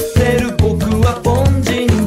ってる僕は凡人